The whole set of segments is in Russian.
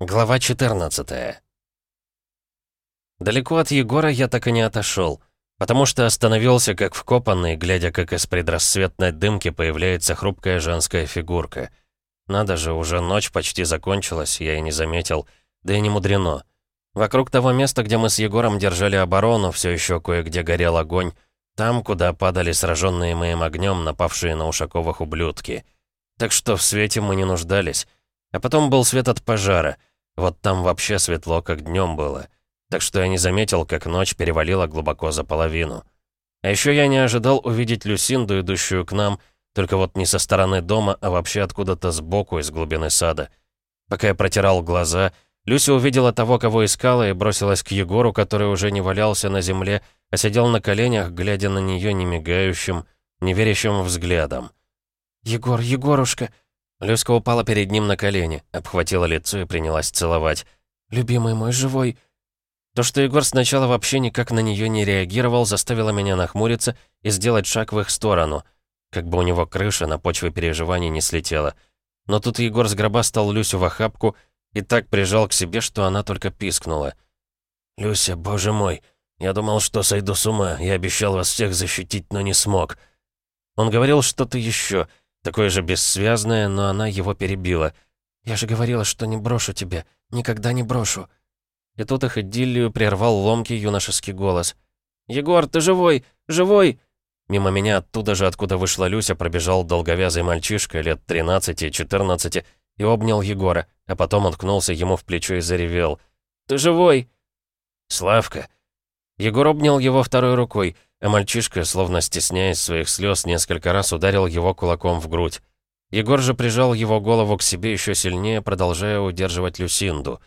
Глава 14 Далеко от Егора я так и не отошел, потому что остановился как вкопанный, глядя, как из предрассветной дымки появляется хрупкая женская фигурка. Надо же, уже ночь почти закончилась, я и не заметил, да и не мудрено. Вокруг того места, где мы с Егором держали оборону, все еще кое-где горел огонь, там, куда падали сраженные моим огнем напавшие на Ушаковых ублюдки. Так что в свете мы не нуждались. А потом был свет от пожара — вот там вообще светло, как днем было. Так что я не заметил, как ночь перевалила глубоко за половину. А еще я не ожидал увидеть Люсинду, идущую к нам, только вот не со стороны дома, а вообще откуда-то сбоку, из глубины сада. Пока я протирал глаза, Люся увидела того, кого искала, и бросилась к Егору, который уже не валялся на земле, а сидел на коленях, глядя на нее немигающим, неверящим взглядом. «Егор, Егорушка!» Люська упала перед ним на колени, обхватила лицо и принялась целовать. «Любимый мой, живой!» То, что Егор сначала вообще никак на нее не реагировал, заставило меня нахмуриться и сделать шаг в их сторону. Как бы у него крыша на почве переживаний не слетела. Но тут Егор сгробастал Люсю в охапку и так прижал к себе, что она только пискнула. «Люся, боже мой, я думал, что сойду с ума. Я обещал вас всех защитить, но не смог». Он говорил что-то еще, Такое же бессвязное, но она его перебила. «Я же говорила, что не брошу тебя. Никогда не брошу». И тут их идиллию прервал ломкий юношеский голос. «Егор, ты живой? Живой?» Мимо меня оттуда же, откуда вышла Люся, пробежал долговязый мальчишка лет 13-14 и обнял Егора, а потом уткнулся ему в плечо и заревел. «Ты живой?» «Славка!» Егор обнял его второй рукой, а мальчишка, словно стесняясь своих слез, несколько раз ударил его кулаком в грудь. Егор же прижал его голову к себе еще сильнее, продолжая удерживать Люсинду.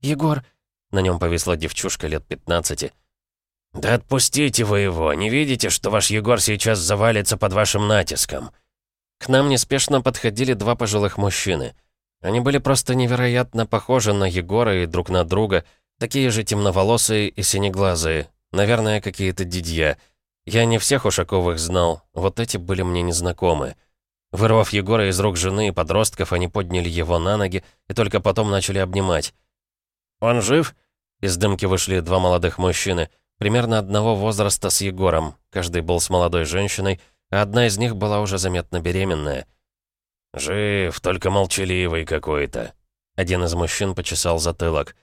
«Егор...» На нем повисла девчушка лет 15. «Да отпустите вы его! Не видите, что ваш Егор сейчас завалится под вашим натиском?» К нам неспешно подходили два пожилых мужчины. Они были просто невероятно похожи на Егора и друг на друга, такие же темноволосые и синеглазые, Наверное, какие-то дидья. Я не всех Ушаковых знал, вот эти были мне незнакомы. Вырвав Егора из рук жены и подростков, они подняли его на ноги и только потом начали обнимать. «Он жив?» Из дымки вышли два молодых мужчины, примерно одного возраста с Егором. Каждый был с молодой женщиной, а одна из них была уже заметно беременная. «Жив, только молчаливый какой-то». Один из мужчин почесал затылок.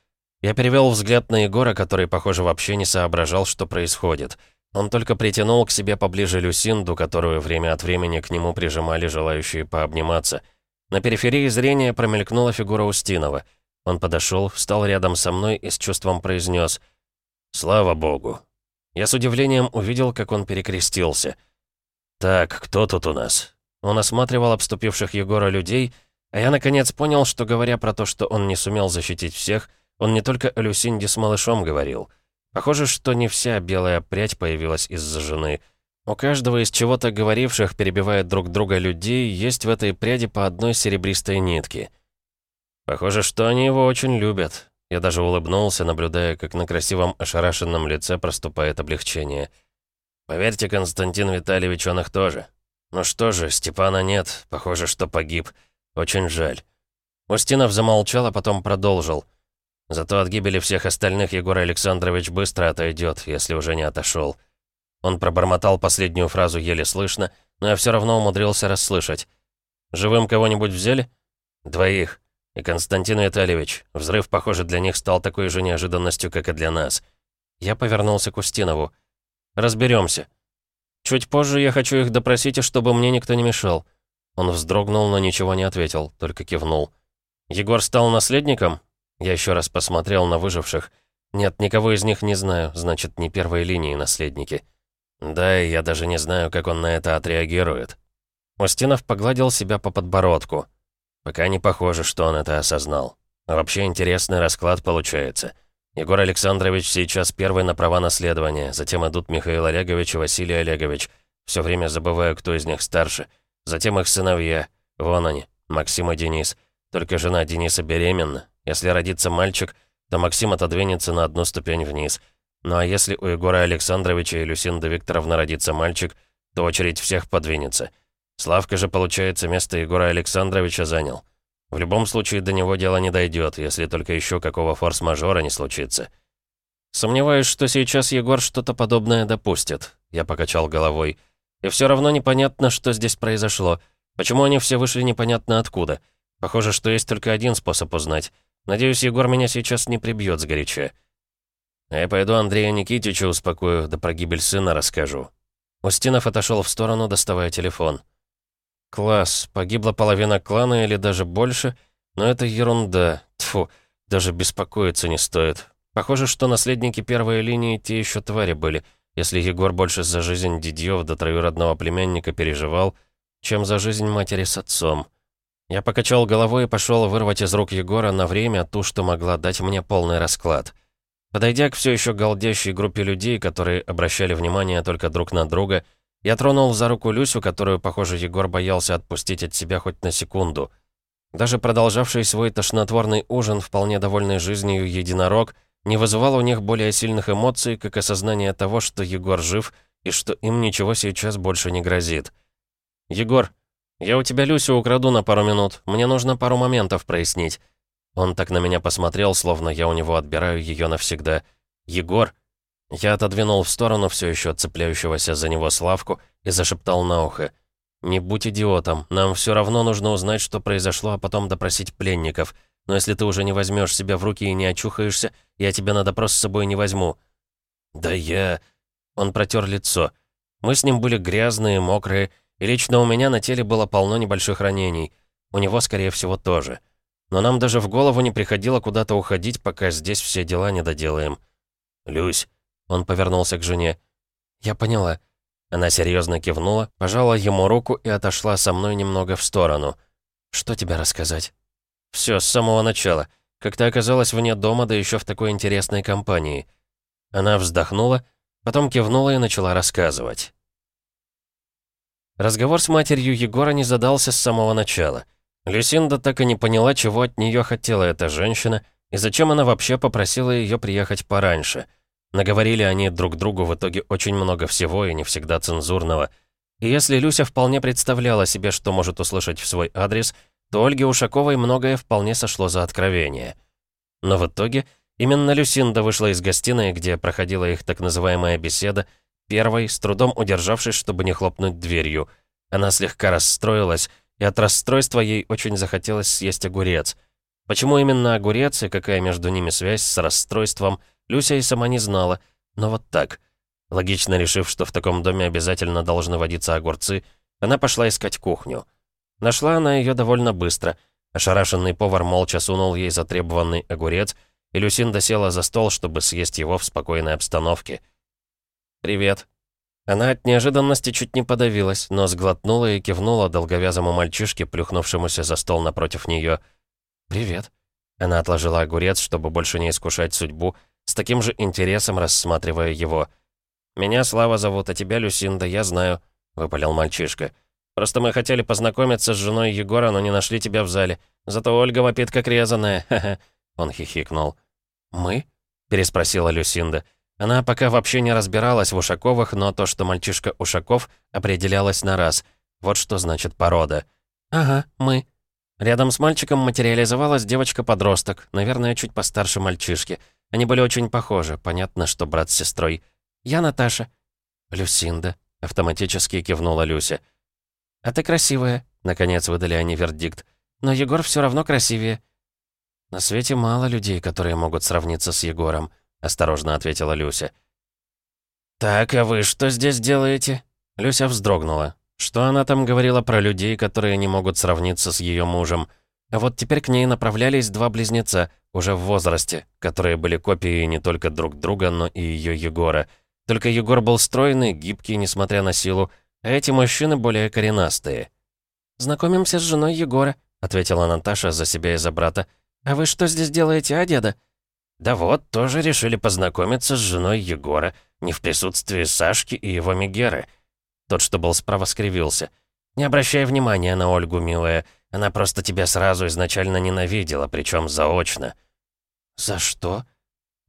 Я перевел взгляд на Егора, который, похоже, вообще не соображал, что происходит. Он только притянул к себе поближе Люсинду, которую время от времени к нему прижимали желающие пообниматься. На периферии зрения промелькнула фигура Устинова. Он подошел, встал рядом со мной и с чувством произнес «Слава Богу». Я с удивлением увидел, как он перекрестился. «Так, кто тут у нас?» Он осматривал обступивших Егора людей, а я наконец понял, что, говоря про то, что он не сумел защитить всех, он не только о Люсинде с малышом говорил. Похоже, что не вся белая прядь появилась из-за жены. У каждого из чего-то говоривших, перебивая друг друга людей, есть в этой пряди по одной серебристой нитке. Похоже, что они его очень любят. Я даже улыбнулся, наблюдая, как на красивом ошарашенном лице проступает облегчение. Поверьте, Константин Витальевич, он их тоже. Ну что же, Степана нет, похоже, что погиб. Очень жаль. Устинов замолчал, а потом продолжил. Зато от гибели всех остальных Егор Александрович быстро отойдет, если уже не отошел. Он пробормотал последнюю фразу еле слышно, но я все равно умудрился расслышать. «Живым кого-нибудь взяли?» «Двоих. И Константин Витальевич. Взрыв, похоже, для них стал такой же неожиданностью, как и для нас». Я повернулся к Устинову. «Разберемся. Чуть позже я хочу их допросить, и чтобы мне никто не мешал». Он вздрогнул, но ничего не ответил, только кивнул. «Егор стал наследником?» Я еще раз посмотрел на выживших. Нет, никого из них не знаю, значит, не первой линии наследники. Да, и я даже не знаю, как он на это отреагирует. Устинов погладил себя по подбородку. Пока не похоже, что он это осознал. вообще интересный расклад получается. Егор Александрович сейчас первый на права наследования, затем идут Михаил Олегович и Василий Олегович. Все время забываю, кто из них старше. Затем их сыновья. Вон они, Максим и Денис. Только жена Дениса беременна, если родится мальчик, то Максим отодвинется на одну ступень вниз. Ну а если у Егора Александровича и Люсинды Викторовны родится мальчик, то очередь всех подвинется. Славка же, получается, место Егора Александровича занял. В любом случае до него дело не дойдет, если только еще какого форс-мажора не случится. Сомневаюсь, что сейчас Егор что-то подобное допустит. Я покачал головой. И все равно непонятно, что здесь произошло. Почему они все вышли непонятно откуда. Похоже, что есть только один способ узнать. Надеюсь, Егор меня сейчас не прибьет сгоряча. А я пойду Андрея Никитича успокою, да про гибель сына расскажу. Устинов отошел в сторону, доставая телефон. «Класс. Погибла половина клана или даже больше? Но это ерунда. Тфу, даже беспокоиться не стоит. Похоже, что наследники первой линии те еще твари были, если Егор больше за жизнь Дидьев до троюродного племянника переживал, чем за жизнь матери с отцом. Я покачал головой и пошел вырвать из рук Егора на время ту, что могла дать мне полный расклад. Подойдя к все еще голдящей группе людей, которые обращали внимание только друг на друга, я тронул за руку Люсю, которую, похоже, Егор боялся отпустить от себя хоть на секунду. Даже продолжавший свой тошнотворный ужин, вполне довольный жизнью единорог, не вызывал у них более сильных эмоций, как осознание того, что Егор жив и что им ничего сейчас больше не грозит. «Егор, я у тебя Люсю украду на пару минут. Мне нужно пару моментов прояснить». Он так на меня посмотрел, словно я у него отбираю ее навсегда. «Егор?» Я отодвинул в сторону все еще цепляющегося за него Славку и зашептал на ухо. «Не будь идиотом, нам все равно нужно узнать, что произошло, а потом допросить пленников. Но если ты уже не возьмешь себя в руки и не очухаешься, я тебя на допрос с собой не возьму». «Да я...» Он протер лицо. Мы с ним были грязные, мокрые, и лично у меня на теле было полно небольших ранений. У него, скорее всего, тоже. Но нам даже в голову не приходило куда-то уходить, пока здесь все дела не доделаем. «Люсь, он повернулся к жене. «Я поняла». Она серьезно кивнула, пожала ему руку и отошла со мной немного в сторону. «Что тебе рассказать?» «Все, с самого начала. Как ты оказалась вне дома, да еще в такой интересной компании». Она вздохнула, потом кивнула и начала рассказывать. Разговор с матерью Егора не задался с самого начала. Люсинда так и не поняла, чего от нее хотела эта женщина, и зачем она вообще попросила ее приехать пораньше — Наговорили они друг другу в итоге очень много всего и не всегда цензурного. И если Люся вполне представляла себе, что может услышать в свой адрес, то Ольге Ушаковой многое вполне сошло за откровение. Но в итоге именно Люсинда вышла из гостиной, где проходила их так называемая беседа, первой, с трудом удержавшись, чтобы не хлопнуть дверью. Она слегка расстроилась, и от расстройства ей очень захотелось съесть огурец. Почему именно огурец и какая между ними связь с расстройством – Люся и сама не знала, но вот так. Логично решив, что в таком доме обязательно должны водиться огурцы, она пошла искать кухню. Нашла она ее довольно быстро. Ошарашенный повар молча сунул ей затребованный огурец, и Люсинда села за стол, чтобы съесть его в спокойной обстановке. «Привет». Она от неожиданности чуть не подавилась, но сглотнула и кивнула долговязому мальчишке, плюхнувшемуся за стол напротив нее. «Привет». Она отложила огурец, чтобы больше не искушать судьбу, с таким же интересом рассматривая его. «Меня Слава зовут, а тебя Люсинда, я знаю», — выпалил мальчишка. «Просто мы хотели познакомиться с женой Егора, но не нашли тебя в зале. Зато Ольга вопит как резаная, ха-ха», — он хихикнул. «Мы?» — переспросила Люсинда. Она пока вообще не разбиралась в Ушаковых, но то, что мальчишка Ушаков, определялось на раз. Вот что значит порода. «Ага, мы». Рядом с мальчиком материализовалась девочка-подросток, наверное, чуть постарше мальчишки. Они были очень похожи, понятно, что брат с сестрой. «Я Наташа». «Люсинда», — автоматически кивнула Люся. «А ты красивая», — наконец выдали они вердикт. «Но Егор все равно красивее». «На свете мало людей, которые могут сравниться с Егором», — осторожно ответила Люся. «Так, а вы что здесь делаете?» Люся вздрогнула. Что она там говорила про людей, которые не могут сравниться с ее мужем? А вот теперь к ней направлялись два близнеца, уже в возрасте, которые были копией не только друг друга, но и ее Егора. Только Егор был стройный, гибкий, несмотря на силу, а эти мужчины более коренастые. «Знакомимся с женой Егора», — ответила Наташа за себя и за брата. «А вы что здесь делаете, а, деда?» «Да вот, тоже решили познакомиться с женой Егора, не в присутствии Сашки и его Мегеры». Тот, что был справа, скривился. «Не обращай внимания на Ольгу, милая. Она просто тебя сразу изначально ненавидела, причем заочно». «За что?»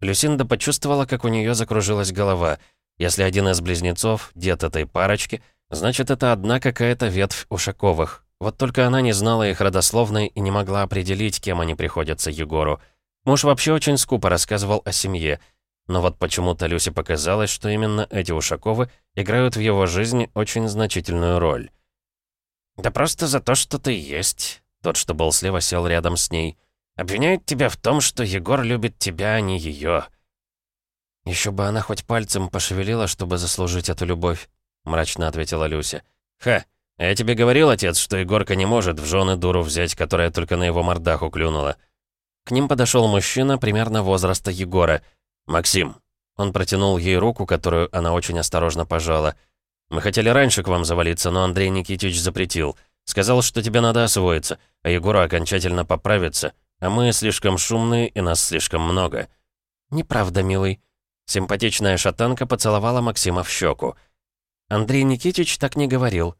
Люсинда почувствовала, как у нее закружилась голова. Если один из близнецов — дед этой парочки, значит, это одна какая-то ветвь Ушаковых. Вот только она не знала их родословной и не могла определить, кем они приходятся Егору. Муж вообще очень скупо рассказывал о семье. Но вот почему-то Люсе показалось, что именно эти Ушаковы играют в его жизни очень значительную роль. «Да просто за то, что ты есть». Тот, что был слева, сел рядом с ней. «Обвиняет тебя в том, что Егор любит тебя, а не ее. Еще бы она хоть пальцем пошевелила, чтобы заслужить эту любовь», — мрачно ответила Люся. «Ха, я тебе говорил, отец, что Егорка не может в жены дуру взять, которая только на его мордаху клюнула». К ним подошел мужчина примерно возраста Егора. «Максим». Он протянул ей руку, которую она очень осторожно пожала. «Мы хотели раньше к вам завалиться, но Андрей Никитич запретил. Сказал, что тебе надо освоиться, а Егору окончательно поправиться. А мы слишком шумные, и нас слишком много». «Неправда, милый». Симпатичная шатанка поцеловала Максима в щеку. «Андрей Никитич так не говорил».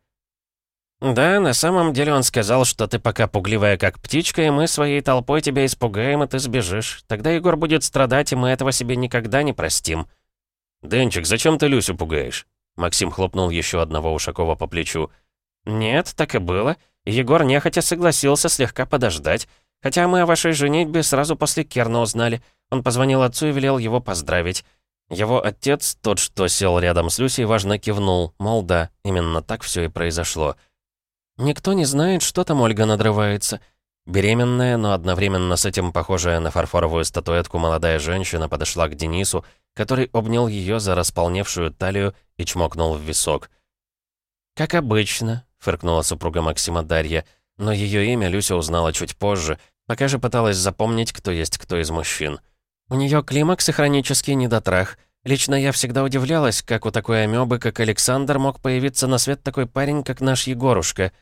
«Да, на самом деле он сказал, что ты пока пугливая как птичка, и мы своей толпой тебя испугаем, и ты сбежишь. Тогда Егор будет страдать, и мы этого себе никогда не простим». «Денчик, зачем ты Люсю пугаешь?» Максим хлопнул еще одного Ушакова по плечу. «Нет, так и было. Егор нехотя согласился слегка подождать. Хотя мы о вашей женитьбе сразу после Керна узнали. Он позвонил отцу и велел его поздравить. Его отец, тот, что сел рядом с Люсей, важно кивнул, мол, да, именно так все и произошло. Никто не знает, что там Ольга надрывается. Беременная, но одновременно с этим похожая на фарфоровую статуэтку молодая женщина подошла к Денису, который обнял ее за располневшую талию и чмокнул в висок. «Как обычно», — фыркнула супруга Максима Дарья, но ее имя Люся узнала чуть позже, пока же пыталась запомнить, кто есть кто из мужчин. «У нее климакс и хронический недотрах. Лично я всегда удивлялась, как у такой амебы, как Александр, мог появиться на свет такой парень, как наш Егорушка».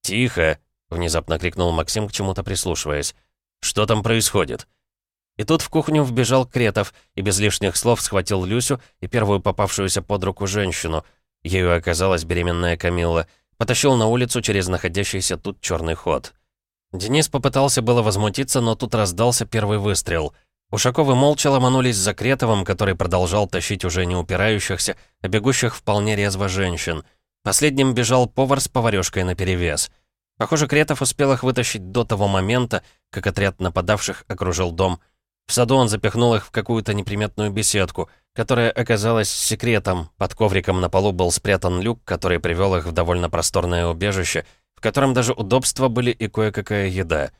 «Тихо!» — внезапно крикнул Максим, к чему-то прислушиваясь. «Что там происходит?» И тут в кухню вбежал Кретов и без лишних слов схватил Люсю и первую попавшуюся под руку женщину. Ею оказалась беременная Камилла. Потащил на улицу через находящийся тут черный ход. Денис попытался было возмутиться, но тут раздался первый выстрел. Ушаковы молча ломанулись за Кретовым, который продолжал тащить уже не упирающихся, а бегущих вполне резво женщин. Последним бежал повар с поварёшкой наперевес. Похоже, Кретов успел их вытащить до того момента, как отряд нападавших окружил дом. В саду он запихнул их в какую-то неприметную беседку, которая оказалась секретом. Под ковриком на полу был спрятан люк, который привел их в довольно просторное убежище, в котором даже удобства были и кое-какая еда.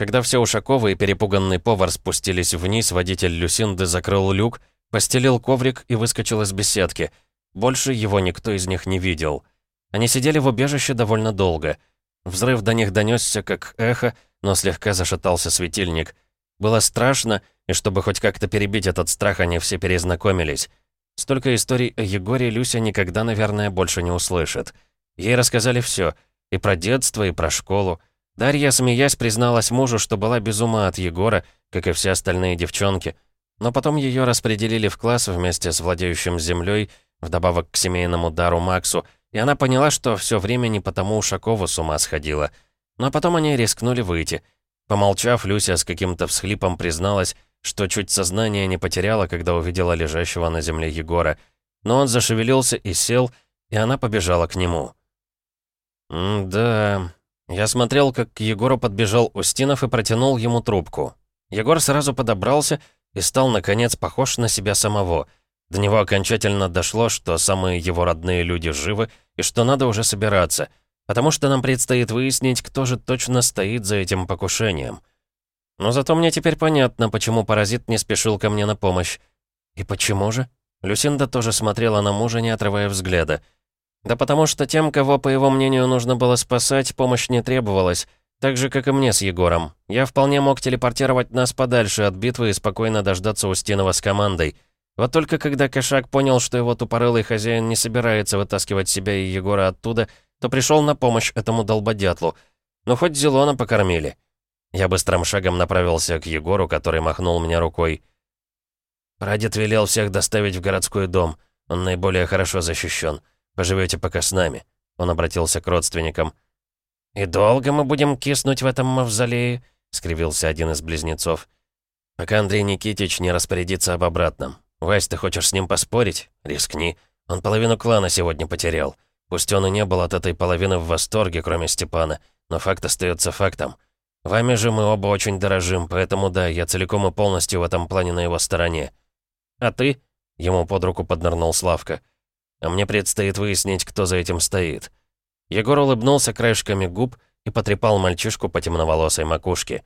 Когда все Ушаковы и перепуганный повар спустились вниз, водитель Люсинды закрыл люк, постелил коврик и выскочил из беседки. Больше его никто из них не видел. Они сидели в убежище довольно долго. Взрыв до них донесся как эхо, но слегка зашатался светильник. Было страшно, и чтобы хоть как-то перебить этот страх, они все перезнакомились. Столько историй о Егоре Люся никогда, наверное, больше не услышит. Ей рассказали все, и про детство, и про школу. Дарья, смеясь, призналась мужу, что была без ума от Егора, как и все остальные девчонки. Но потом ее распределили в класс вместе с владеющим землей, вдобавок к семейному дару Максу, и она поняла, что все время не потому Ушакова с ума сходила. Но потом они рискнули выйти. Помолчав, Люся с каким-то всхлипом призналась, что чуть сознание не потеряла, когда увидела лежащего на земле Егора. Но он зашевелился и сел, и она побежала к нему. «Да...» Я смотрел, как к Егору подбежал Устинов и протянул ему трубку. Егор сразу подобрался и стал, наконец, похож на себя самого — до него окончательно дошло, что самые его родные люди живы, и что надо уже собираться, потому что нам предстоит выяснить, кто же точно стоит за этим покушением. Но зато мне теперь понятно, почему паразит не спешил ко мне на помощь. И почему же? Люсинда тоже смотрела на мужа, не отрывая взгляда. Да потому что тем, кого, по его мнению, нужно было спасать, помощь не требовалась, так же, как и мне с Егором. Я вполне мог телепортировать нас подальше от битвы и спокойно дождаться Устинова с командой — вот только когда кошак понял, что его тупорылый хозяин не собирается вытаскивать себя и Егора оттуда, то пришел на помощь этому долбодятлу. Но хоть Зелона покормили. Я быстрым шагом направился к Егору, который махнул мне рукой. «Прадед велел всех доставить в городской дом. Он наиболее хорошо защищен. Поживете пока с нами». Он обратился к родственникам. «И долго мы будем киснуть в этом мавзолее?» — скривился один из близнецов. «Пока Андрей Никитич не распорядится об обратном. «Вась, ты хочешь с ним поспорить? Рискни. Он половину клана сегодня потерял. Пусть он и не был от этой половины в восторге, кроме Степана, Но факт остается фактом. Вами же мы оба очень дорожим, поэтому да, я целиком и полностью в этом плане на его стороне. А ты?» Ему под руку поднырнул Славка. «А мне предстоит выяснить, кто за этим стоит». Егор улыбнулся краешками губ и потрепал мальчишку по темноволосой макушке.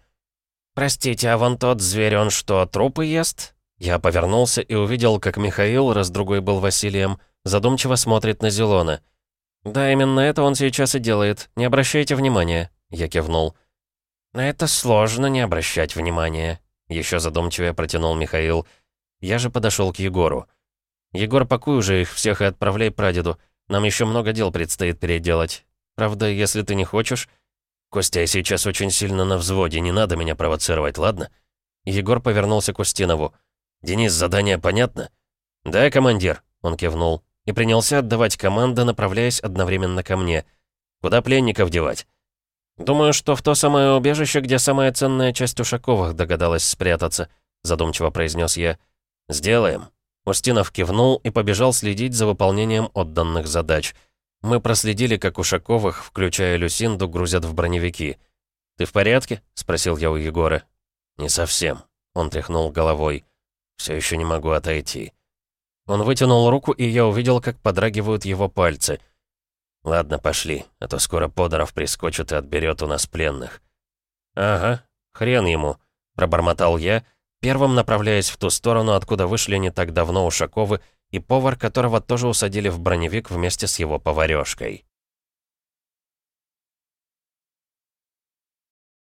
«Простите, а вон тот зверь, он что, трупы ест?» Я повернулся и увидел, как Михаил, раз другой был Василием, задумчиво смотрит на Зелона. «Да, именно это он сейчас и делает. Не обращайте внимания», — я кивнул. «На это сложно не обращать внимания», — еще задумчивее протянул Михаил. Я же подошел к Егору. «Егор, пакуй уже их всех и отправляй прадеду. Нам еще много дел предстоит переделать. Правда, если ты не хочешь...» «Костя, я сейчас очень сильно на взводе, не надо меня провоцировать, ладно?» Егор повернулся к Устинову. «Денис, задание понятно?» «Да, командир», — он кивнул. И принялся отдавать команды, направляясь одновременно ко мне. «Куда пленников девать?» «Думаю, что в то самое убежище, где самая ценная часть Ушаковых догадалась спрятаться», — задумчиво произнес я. «Сделаем». Устинов кивнул и побежал следить за выполнением отданных задач — мы проследили, как Ушаковых, включая Люсинду, грузят в броневики. «Ты в порядке?» — спросил я у Егора. «Не совсем», — он тряхнул головой. «Все еще не могу отойти». Он вытянул руку, и я увидел, как подрагивают его пальцы. «Ладно, пошли, а то скоро Подоров прискочит и отберет у нас пленных». «Ага, хрен ему», — пробормотал я, первым направляясь в ту сторону, откуда вышли не так давно Ушаковы и повар которого тоже усадили в броневик вместе с его поварёшкой.